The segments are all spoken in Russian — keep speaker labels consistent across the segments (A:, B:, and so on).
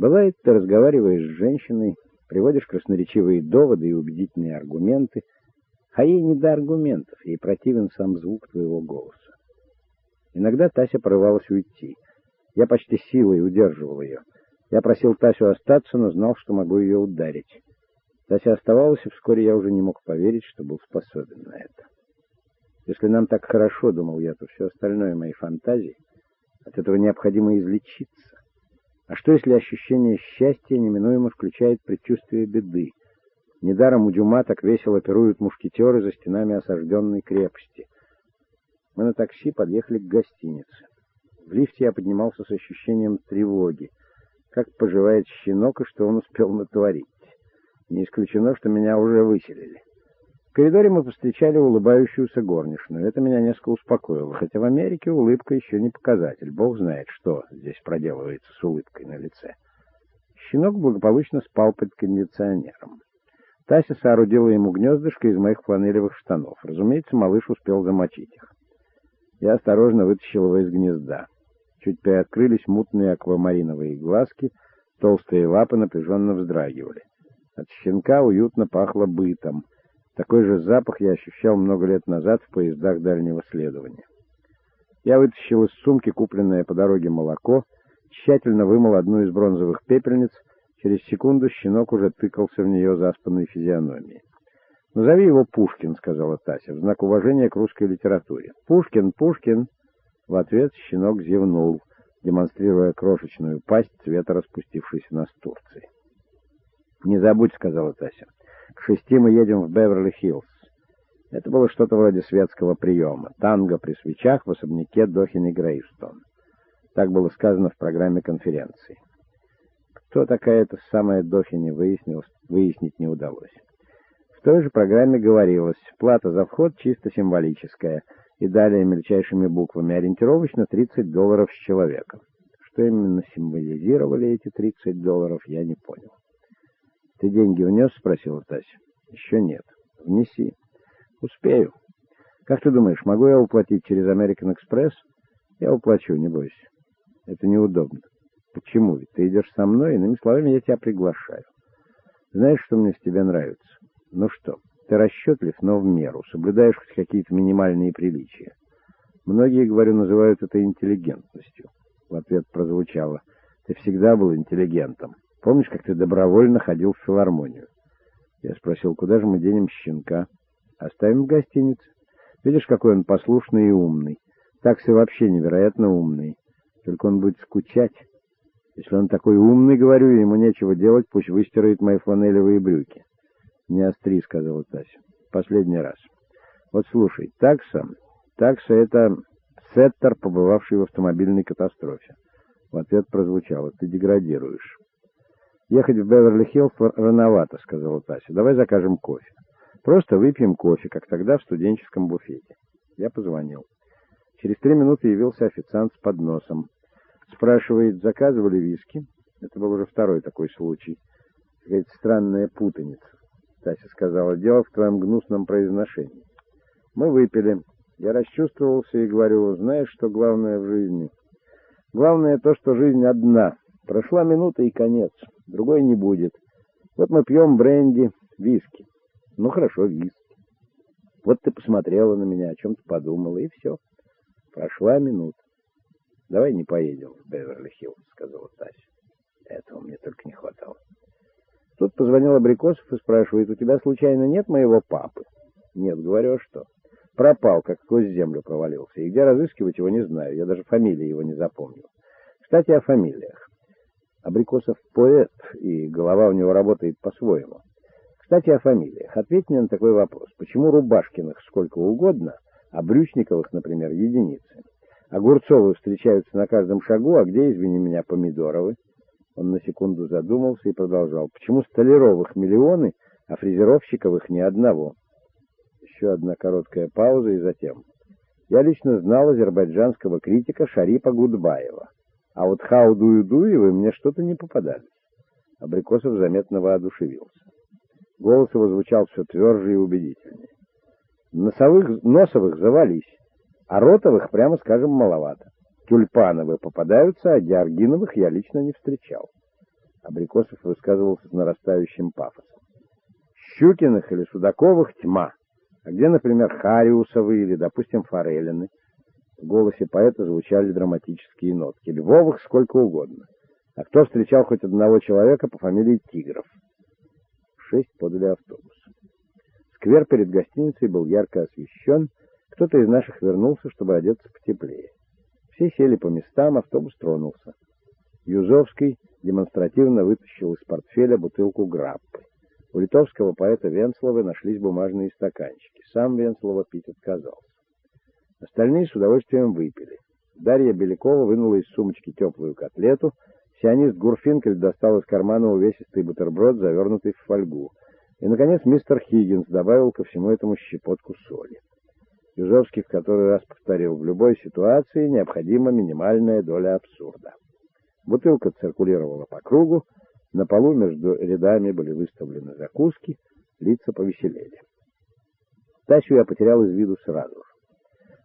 A: Бывает, ты разговариваешь с женщиной, приводишь красноречивые доводы и убедительные аргументы, а ей не до аргументов, ей противен сам звук твоего голоса. Иногда Тася порывалась уйти. Я почти силой удерживал ее. Я просил Тасю остаться, но знал, что могу ее ударить. Тася оставалась, и вскоре я уже не мог поверить, что был способен на это. Если нам так хорошо, думал я, то все остальное мои фантазии. От этого необходимо излечиться. А что, если ощущение счастья неминуемо включает предчувствие беды? Недаром у Дюма так весело пируют мушкетеры за стенами осажденной крепости. Мы на такси подъехали к гостинице. В лифте я поднимался с ощущением тревоги. Как поживает щенок и что он успел натворить? Не исключено, что меня уже выселили. В коридоре мы повстречали улыбающуюся горничную. Это меня несколько успокоило, хотя в Америке улыбка еще не показатель. Бог знает, что здесь проделывается с улыбкой на лице. Щенок благополучно спал под кондиционером. Тася соорудила ему гнездышко из моих фланелевых штанов. Разумеется, малыш успел замочить их. Я осторожно вытащил его из гнезда. Чуть приоткрылись мутные аквамариновые глазки, толстые лапы напряженно вздрагивали. От щенка уютно пахло бытом. Такой же запах я ощущал много лет назад в поездах дальнего следования. Я вытащил из сумки купленное по дороге молоко, тщательно вымыл одну из бронзовых пепельниц — Через секунду щенок уже тыкался в нее заспанной физиономией. «Назови его Пушкин», — сказала Тася, в знак уважения к русской литературе. «Пушкин, Пушкин!» В ответ щенок зевнул, демонстрируя крошечную пасть цвета распустившейся настурции. «Не забудь», — сказала Тася. «К шести мы едем в Беверли-Хиллз». Это было что-то вроде светского приема. Танго при свечах в особняке Дохини Грейстон. Так было сказано в программе конференции. Кто такая эта самая Дохини, выяснить не удалось. В той же программе говорилось, плата за вход чисто символическая, и далее мельчайшими буквами ориентировочно 30 долларов с человека. Что именно символизировали эти 30 долларов, я не понял. «Ты деньги внес?» — спросила Тася. «Еще нет. Внеси». «Успею. Как ты думаешь, могу я уплатить через American Express?» «Я уплачу, не бойся. Это неудобно». Почему? Ведь ты идешь со мной, иными словами, я тебя приглашаю. Знаешь, что мне с тебя нравится? Ну что, ты расчетлив, но в меру, соблюдаешь хоть какие-то минимальные приличия. Многие, говорю, называют это интеллигентностью. В ответ прозвучало, ты всегда был интеллигентом. Помнишь, как ты добровольно ходил в филармонию? Я спросил, куда же мы денем щенка? Оставим в гостинице. Видишь, какой он послушный и умный. Таксы вообще невероятно умный. Только он будет скучать. Если он такой умный, говорю, ему нечего делать, пусть выстирает мои фланелевые брюки. Не остри, сказала Тася. Последний раз. Вот слушай, такса, такса — это сеттер, побывавший в автомобильной катастрофе. В ответ прозвучало, ты деградируешь. Ехать в Беверли-Хиллз рановато, сказала Тася. Давай закажем кофе. Просто выпьем кофе, как тогда в студенческом буфете. Я позвонил. Через три минуты явился официант с подносом. Спрашивает, заказывали виски? Это был уже второй такой случай. Какая-то странная путаница. Тася сказала, дело в твоем гнусном произношении. Мы выпили. Я расчувствовался и говорю, знаешь, что главное в жизни? Главное то, что жизнь одна. Прошла минута и конец. Другой не будет. Вот мы пьем бренди, виски. Ну хорошо, виски. Вот ты посмотрела на меня, о чем-то подумала, и все. Прошла минута. «Давай не поедем в Беверли-Хиллз», — сказала Тася. Этого мне только не хватало. Тут позвонил Абрикосов и спрашивает, «У тебя случайно нет моего папы?» «Нет, говорю, а что?» «Пропал, как сквозь землю провалился. И где разыскивать его, не знаю. Я даже фамилии его не запомнил. Кстати, о фамилиях. Абрикосов поэт, и голова у него работает по-своему. Кстати, о фамилиях. Ответь мне на такой вопрос. Почему Рубашкиных сколько угодно, а Брючниковых, например, единицы? Огурцовы встречаются на каждом шагу, а где, извини меня, Помидоровы? Он на секунду задумался и продолжал. Почему Столяровых миллионы, а Фрезеровщиковых ни одного? Еще одна короткая пауза и затем. Я лично знал азербайджанского критика Шарипа Гудбаева. А вот Хауду-Юдуевы мне что-то не попадались. Абрикосов заметно воодушевился. Голос его звучал все тверже и убедительнее. Носовых, носовых завались. А ротовых, прямо скажем, маловато. Тюльпановые попадаются, а георгиновых я лично не встречал. Абрикосов высказывался с нарастающим пафосом. Щукиных или Судаковых тьма. А где, например, Хариусовы или, допустим, Форелины? В голосе поэта звучали драматические нотки. Львовых сколько угодно. А кто встречал хоть одного человека по фамилии Тигров? Шесть подали автобус. Сквер перед гостиницей был ярко освещен. Кто-то из наших вернулся, чтобы одеться потеплее. Все сели по местам, автобус тронулся. Юзовский демонстративно вытащил из портфеля бутылку граппы. У литовского поэта Венслова нашлись бумажные стаканчики. Сам Венслова пить отказался. Остальные с удовольствием выпили. Дарья Белякова вынула из сумочки теплую котлету. Сионист Гурфинкель достал из кармана увесистый бутерброд, завернутый в фольгу. И, наконец, мистер Хиггинс добавил ко всему этому щепотку соли. Юзовский в который раз повторил, в любой ситуации необходима минимальная доля абсурда. Бутылка циркулировала по кругу, на полу между рядами были выставлены закуски, лица повеселели. Тасю я потерял из виду сразу же.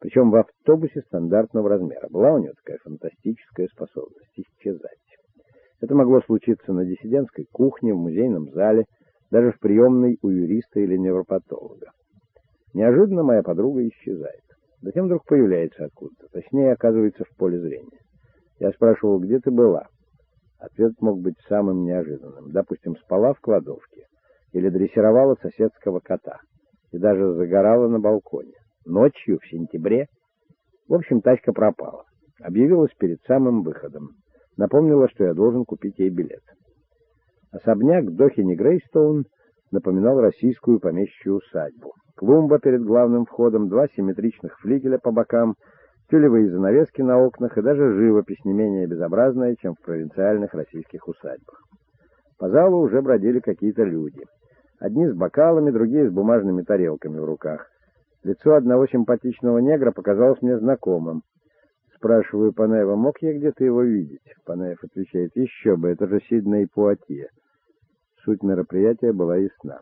A: Причем в автобусе стандартного размера. Была у нее такая фантастическая способность исчезать. Это могло случиться на диссидентской кухне, в музейном зале, даже в приемной у юриста или невропатолога. Неожиданно моя подруга исчезает. Затем вдруг появляется откуда-то, точнее оказывается в поле зрения. Я спрашивал, где ты была? Ответ мог быть самым неожиданным. Допустим, спала в кладовке или дрессировала соседского кота и даже загорала на балконе. Ночью, в сентябре. В общем, тачка пропала. Объявилась перед самым выходом. Напомнила, что я должен купить ей билет. Особняк Дохини Грейстоун напоминал российскую помещичью усадьбу. Клумба перед главным входом, два симметричных флигеля по бокам — тюлевые занавески на окнах и даже живопись не менее безобразная, чем в провинциальных российских усадьбах. По залу уже бродили какие-то люди. Одни с бокалами, другие с бумажными тарелками в руках. Лицо одного симпатичного негра показалось мне знакомым. Спрашиваю Панаева, мог я где-то его видеть? Панаев отвечает, еще бы, это же Сидней Пуатье. Суть мероприятия была ясна.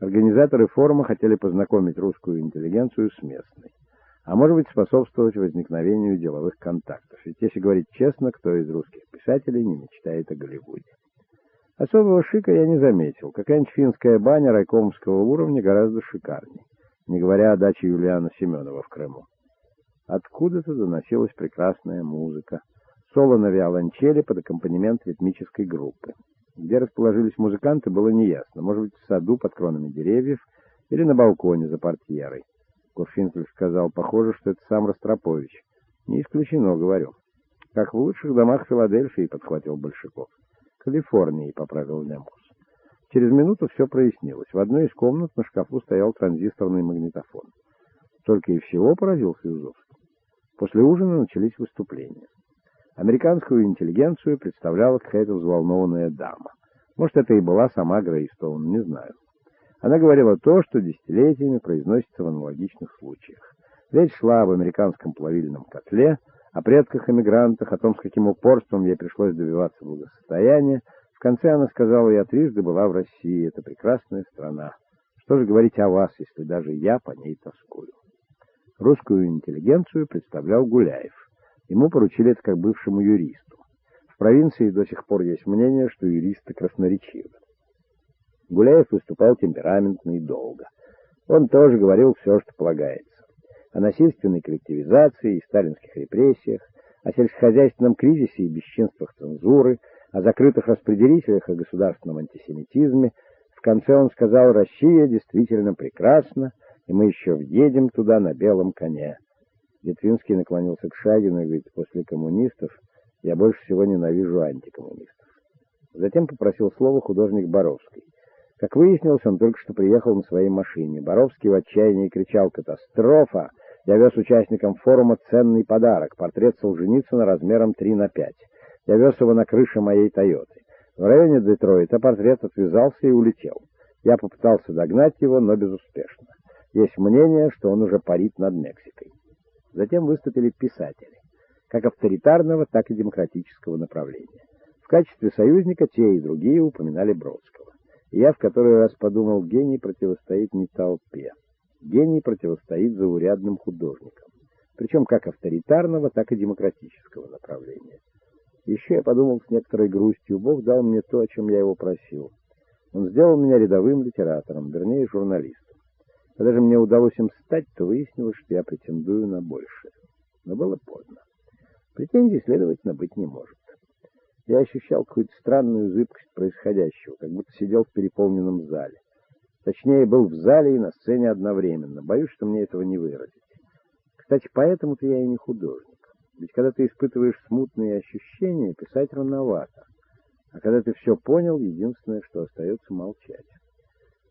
A: Организаторы форума хотели познакомить русскую интеллигенцию с местной а может быть способствовать возникновению деловых контактов. Ведь если говорить честно, кто из русских писателей не мечтает о Голливуде? Особого шика я не заметил. Какая-нибудь финская баня райкомского уровня гораздо шикарней, не говоря о даче Юлиана Семенова в Крыму. Откуда-то доносилась прекрасная музыка. Соло на виолончели под аккомпанемент ритмической группы. Где расположились музыканты, было неясно. Может быть, в саду под кронами деревьев или на балконе за портьерой. Курфинкель сказал, похоже, что это сам Ростропович. Не исключено, говорю. Как в лучших домах Филадельфии, подхватил Большаков. Калифорнии, поправил Немкус. Через минуту все прояснилось. В одной из комнат на шкафу стоял транзисторный магнитофон. Только и всего поразился Юзовский. После ужина начались выступления. Американскую интеллигенцию представляла какая-то взволнованная дама. Может, это и была сама Грейстоун, не знаю. Она говорила то, что десятилетиями произносится в аналогичных случаях. Речь шла об американском плавильном котле, о предках-эмигрантах, о том, с каким упорством ей пришлось добиваться благосостояния. В конце она сказала, я трижды была в России, это прекрасная страна. Что же говорить о вас, если даже я по ней тоскую? Русскую интеллигенцию представлял Гуляев. Ему поручили это как бывшему юристу. В провинции до сих пор есть мнение, что юристы красноречивы. Гуляев выступал темпераментно и долго. Он тоже говорил все, что полагается. О насильственной коллективизации и сталинских репрессиях, о сельскохозяйственном кризисе и бесчинствах цензуры, о закрытых распределителях и государственном антисемитизме. В конце он сказал, Россия действительно прекрасна, и мы еще въедем туда на белом коне. Литвинский наклонился к Шагину и говорит, после коммунистов я больше всего ненавижу антикоммунистов. Затем попросил слово художник Боровский. Как выяснилось, он только что приехал на своей машине. Боровский в отчаянии кричал «Катастрофа!» Я вез участникам форума ценный подарок — портрет Солженицына размером 3 на 5. Я вез его на крыше моей «Тойоты». В районе Детройта портрет отвязался и улетел. Я попытался догнать его, но безуспешно. Есть мнение, что он уже парит над Мексикой. Затем выступили писатели, как авторитарного, так и демократического направления. В качестве союзника те и другие упоминали Бродского. Я в который раз подумал, гений противостоит не толпе. Гений противостоит заурядным художникам. Причем как авторитарного, так и демократического направления. Еще я подумал с некоторой грустью, Бог дал мне то, о чем я его просил. Он сделал меня рядовым литератором, вернее, журналистом. Когда же мне удалось им стать, то выяснилось, что я претендую на большее. Но было поздно. Претензий, следовательно, быть не может. Я ощущал какую-то странную зыбкость происходящего, как будто сидел в переполненном зале. Точнее, был в зале и на сцене одновременно. Боюсь, что мне этого не выразить. Кстати, поэтому-то я и не художник. Ведь когда ты испытываешь смутные ощущения, писать рановато. А когда ты все понял, единственное, что остается молчать.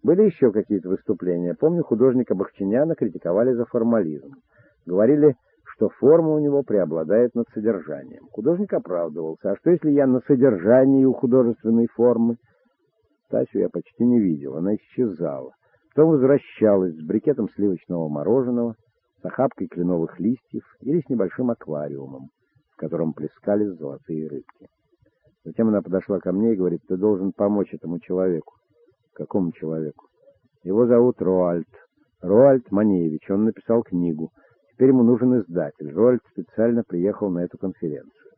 A: Были еще какие-то выступления. Помню, художника Бахчиняна критиковали за формализм. Говорили, что форма у него преобладает над содержанием. Художник оправдывался. А что, если я на содержании у художественной формы? Тасю я почти не видел. Она исчезала. Потом возвращалась с брикетом сливочного мороженого, с охапкой кленовых листьев или с небольшим аквариумом, в котором плескались золотые рыбки. Затем она подошла ко мне и говорит, ты должен помочь этому человеку. Какому человеку? Его зовут Роальд. Роальд Маневич. Он написал книгу. Теперь ему нужен издатель. Роальд специально приехал на эту конференцию.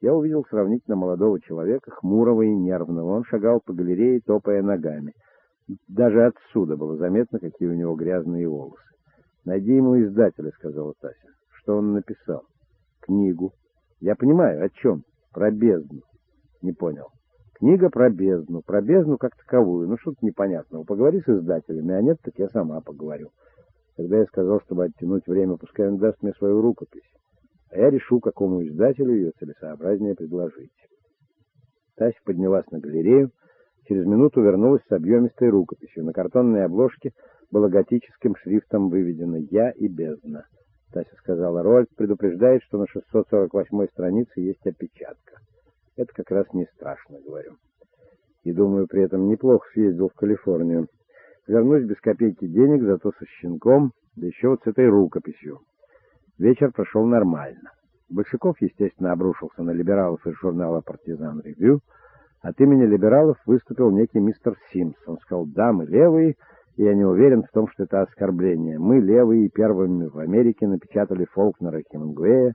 A: Я увидел сравнительно молодого человека, хмурого и нервного. Он шагал по галерее, топая ногами. Даже отсюда было заметно, какие у него грязные волосы. «Найди ему издателя», — сказала Тася. «Что он написал?» «Книгу». «Я понимаю, о чем?» «Про бездну». «Не понял». «Книга про бездну. Про бездну как таковую. Ну, что-то непонятного. Поговори с издателями, а нет, так я сама поговорю». Тогда я сказал, чтобы оттянуть время, пускай он даст мне свою рукопись. А я решу, какому издателю ее целесообразнее предложить. Тася поднялась на галерею, через минуту вернулась с объемистой рукописью. На картонной обложке — было готическим шрифтом выведено «Я» и «Бездна». Тася сказала, Рольд предупреждает, что на 648 странице есть опечатка. Это как раз не страшно, говорю. И думаю, при этом неплохо съездил в Калифорнию. Вернусь без копейки денег, зато со щенком, да еще вот с этой рукописью. Вечер прошел нормально. Большаков, естественно, обрушился на либералов из журнала «Партизан Ревью». От имени либералов выступил некий мистер Симс. Он сказал, да, мы левые, я не уверен в том, что это оскорбление. Мы, левые, первыми в Америке напечатали Фолкнера Хемингуэя,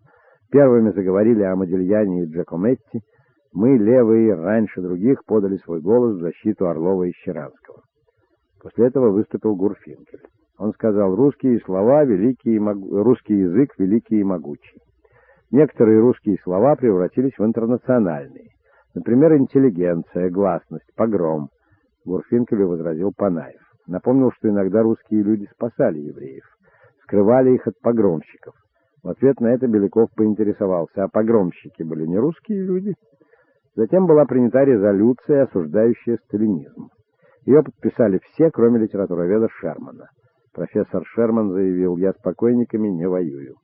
A: первыми заговорили о Модильяне и Джакометти. Мы, левые, раньше других подали свой голос в защиту Орлова и Щеранского. После этого выступил Гурфинкель. Он сказал, русские слова, великий мог... русский язык великий и могучий. Некоторые русские слова превратились в интернациональные. Например, интеллигенция, гласность, погром. Гурфинкелю возразил Панаев. Напомнил, что иногда русские люди спасали евреев, скрывали их от погромщиков. В ответ на это Беляков поинтересовался, а погромщики были не русские люди? Затем была принята резолюция, осуждающая сталинизм. Ее подписали все, кроме литературоведа Шермана. Профессор Шерман заявил, я с покойниками не воюю.